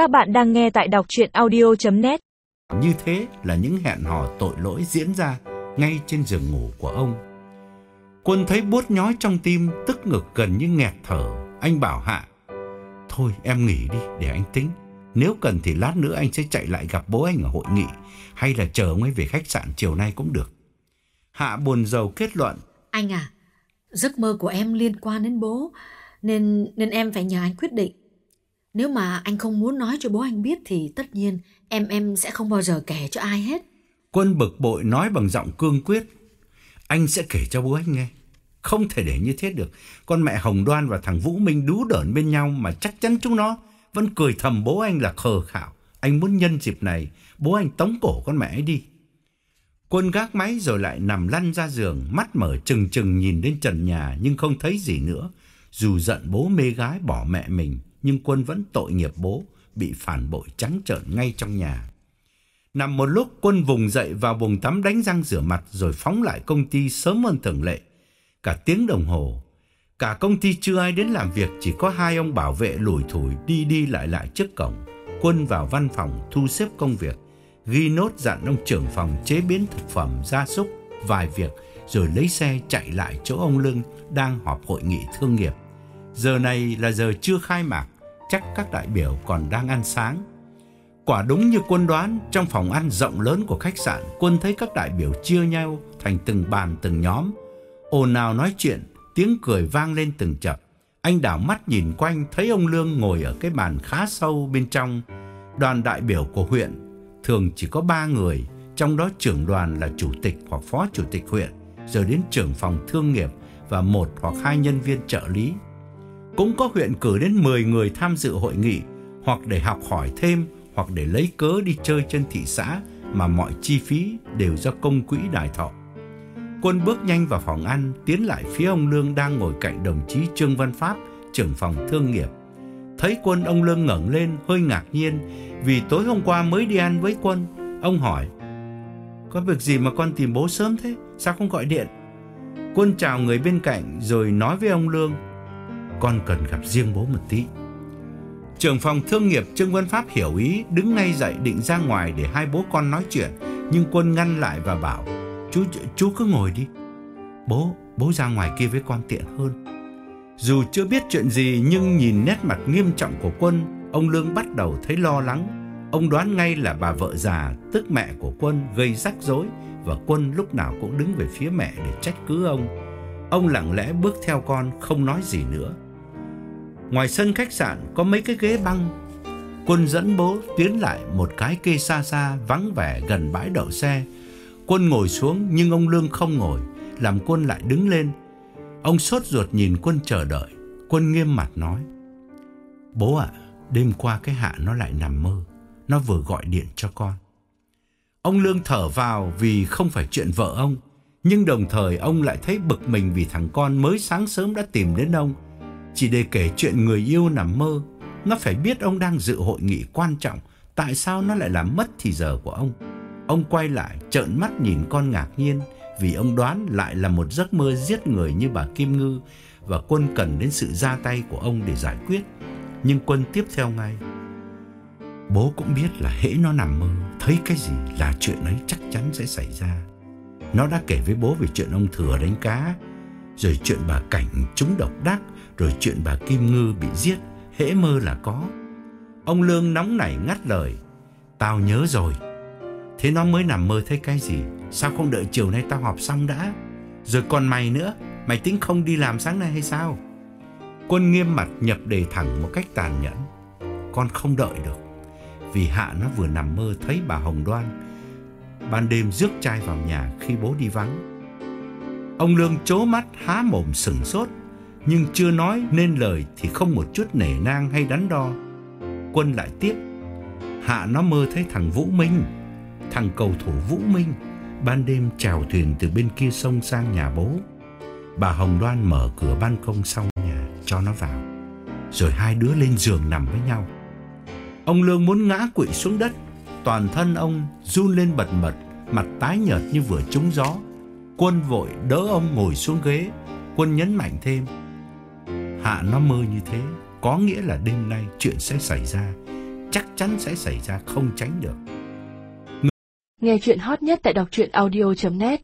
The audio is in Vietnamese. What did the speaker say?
Các bạn đang nghe tại đọc chuyện audio.net Như thế là những hẹn hò tội lỗi diễn ra ngay trên giường ngủ của ông. Quân thấy buốt nhói trong tim, tức ngực gần như nghẹt thở. Anh bảo Hạ, thôi em nghỉ đi để anh tính. Nếu cần thì lát nữa anh sẽ chạy lại gặp bố anh ở hội nghị hay là chờ ông ấy về khách sạn chiều nay cũng được. Hạ buồn rầu kết luận. Anh à, giấc mơ của em liên quan đến bố nên nên em phải nhờ anh quyết định. Nếu mà anh không muốn nói cho bố anh biết thì tất nhiên em em sẽ không bao giờ kể cho ai hết. Quân bực bội nói bằng giọng cương quyết. Anh sẽ kể cho bố anh nghe. Không thể để như thế được. Con mẹ Hồng Đoan và thằng Vũ Minh đú đởn bên nhau mà chắc chắn chúng nó vẫn cười thầm bố anh là khờ khảo. Anh muốn nhân dịp này, bố anh tống cổ con mẹ ấy đi. Quân gác máy rồi lại nằm lăn ra giường, mắt mở trừng trừng nhìn lên trần nhà nhưng không thấy gì nữa. Dù giận bố mê gái bỏ mẹ mình, nhưng Quân vẫn tội nghiệp bố, bị phản bội trắng trợn ngay trong nhà. Nằm một lúc Quân vùng dậy vào buồng tắm đánh răng rửa mặt rồi phóng lại công ty sớm hơn thường lệ. Cả tiếng đồng hồ, cả công ty chưa ai đến làm việc, chỉ có hai ông bảo vệ lủi thủi đi đi lại lại trước cổng. Quân vào văn phòng thu xếp công việc, ghi nốt dặn ông trưởng phòng chế biến thực phẩm gia súc vài việc rồi lấy xe chạy lại chỗ ông Lương đang họp hội nghị thương nghiệp. Giờ này là giờ chưa khai mạc, chắc các đại biểu còn đang ăn sáng. Quả đúng như quân đoán, trong phòng ăn rộng lớn của khách sạn, quân thấy các đại biểu chia nhau thành từng bàn từng nhóm. Ồn ào nói chuyện, tiếng cười vang lên từng chập. Anh đảo mắt nhìn quanh, thấy ông Lương ngồi ở cái bàn khá sâu bên trong. Đoàn đại biểu của huyện thường chỉ có ba người, trong đó trưởng đoàn là chủ tịch hoặc phó chủ tịch huyện, rồi đến trưởng phòng thương nghiệp và một hoặc hai nhân viên trợ lý. Cũng có huyện cử đến 10 người tham dự hội nghị hoặc để học hỏi thêm hoặc để lấy cớ đi chơi trên thị xã mà mọi chi phí đều do công quỹ đài thọ. Quân bước nhanh vào phòng ăn, tiến lại phía ông Lương đang ngồi cạnh đồng chí Trương Văn Pháp, trưởng phòng thương nghiệp. Thấy quân ông Lương ngẩng lên hơi ngạc nhiên vì tối hôm qua mới đi ăn với quân. Ông hỏi, có việc gì mà con tìm bố sớm thế, sao không gọi điện? Quân chào người bên cạnh rồi nói với ông Lương, con cần gặp riêng bố một tí. Trưởng phòng thương nghiệp Trương Văn Pháp hiểu ý, đứng ngay dậy định ra ngoài để hai bố con nói chuyện, nhưng Quân ngăn lại và bảo: "Chú chú cứ ngồi đi. Bố, bố ra ngoài kia với con tiện hơn." Dù chưa biết chuyện gì nhưng nhìn nét mặt nghiêm trọng của Quân, ông Lương bắt đầu thấy lo lắng. Ông đoán ngay là bà vợ già, tức mẹ của Quân gây rắc rối và Quân lúc nào cũng đứng về phía mẹ để trách cứ ông. Ông lặng lẽ bước theo con không nói gì nữa. Ngoài sân khách sạn có mấy cái ghế băng. Quân dẫn bố tiến lại một cái kê xa xa vắng vẻ gần bãi đậu xe. Quân ngồi xuống nhưng ông Lương không ngồi, làm Quân lại đứng lên. Ông sốt ruột nhìn Quân chờ đợi. Quân nghiêm mặt nói: "Bố ạ, đêm qua cái hạ nó lại nằm mơ, nó vừa gọi điện cho con." Ông Lương thở vào vì không phải chuyện vợ ông, nhưng đồng thời ông lại thấy bực mình vì thằng con mới sáng sớm đã tìm đến ông chỉ để kể chuyện người yêu nằm mơ. Nó phải biết ông đang dự hội nghị quan trọng, tại sao nó lại làm mất thì giờ của ông. Ông quay lại trợn mắt nhìn con ngạc nhiên vì ông đoán lại là một giấc mơ giết người như bà Kim Ngư và Quân cần đến sự ra tay của ông để giải quyết. Nhưng Quân tiếp theo ngay. Bố cũng biết là hễ nó nằm mơ, thấy cái gì là chuyện ấy chắc chắn sẽ xảy ra. Nó đã kể với bố về chuyện ông Thừa đánh cá, rồi chuyện bà Cảnh trúng độc đắc, rồi chuyện bà Kim Ngư bị giết, hễ mơ là có. Ông Lương nóng nảy ngắt lời, tao nhớ rồi. Thế nó mới nằm mơ thấy cái gì, sao không đợi chiều nay tao họp xong đã? Rồi còn mày nữa, mày tính không đi làm sáng nay hay sao? Quân nghiêm mặt nhập đề thẳng một cách tàn nhẫn. Con không đợi được, vì Hạ nó vừa nằm mơ thấy bà Hồng Đoan ban đêm rước trai vào nhà khi bố đi vắng. Ông Lương chố mắt há mồm sừng sốt, nhưng chưa nói nên lời thì không một chút nể nang hay đắn đo. Quân lại tiếp, Hạ nó mơ thấy thằng Vũ Minh, thằng cầu thủ Vũ Minh, ban đêm chèo thuyền từ bên kia sông sang nhà bố. Bà Hồng Đoan mở cửa ban công sau nhà cho nó vào, rồi hai đứa lên giường nằm với nhau. Ông Lương muốn ngã quỵ xuống đất, toàn thân ông run lên bật bật, mặt tái nhợt như vừa trúng gió. Quân vội đỡ ông ngồi xuống ghế, Quân nhấn mạnh thêm. Hạ nó mơ như thế, có nghĩa là đêm nay chuyện sẽ xảy ra. chắc chắn sẽ xảy ra không tránh được. Nghe chuyện hot nhất tại đọc truyện audio.net